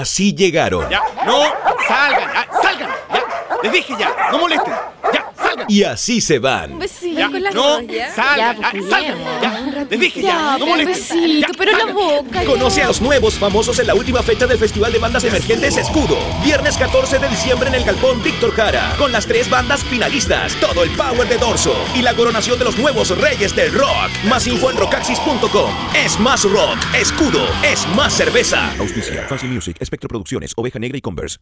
Así llegaron. Ya, no, salgan, ya, salgan, ya. Les dije ya, no molesten. Ya, salgan. Y así se van. Un besito Ya, con las no, salgan, Ya, pues, salgan. Ya, les dije ya, Ya, no molesten. besito, Ya, pero en la salgan. boca. ya. Conoce a los nuevos famosos en la última fecha del Festival de Bandas Emergentes Escudo. Viernes 14 de diciembre en el Galpón Víctor Jara. Con las tres bandas finalistas. Todo el power de Dorso. Y la coronación de los nuevos reyes del rock. Más info en rockaxis.com. Es más rock. Escudo. Es más cerveza. Auspicia Fancy Music, Espectro Producciones, Oveja Negra y Converse.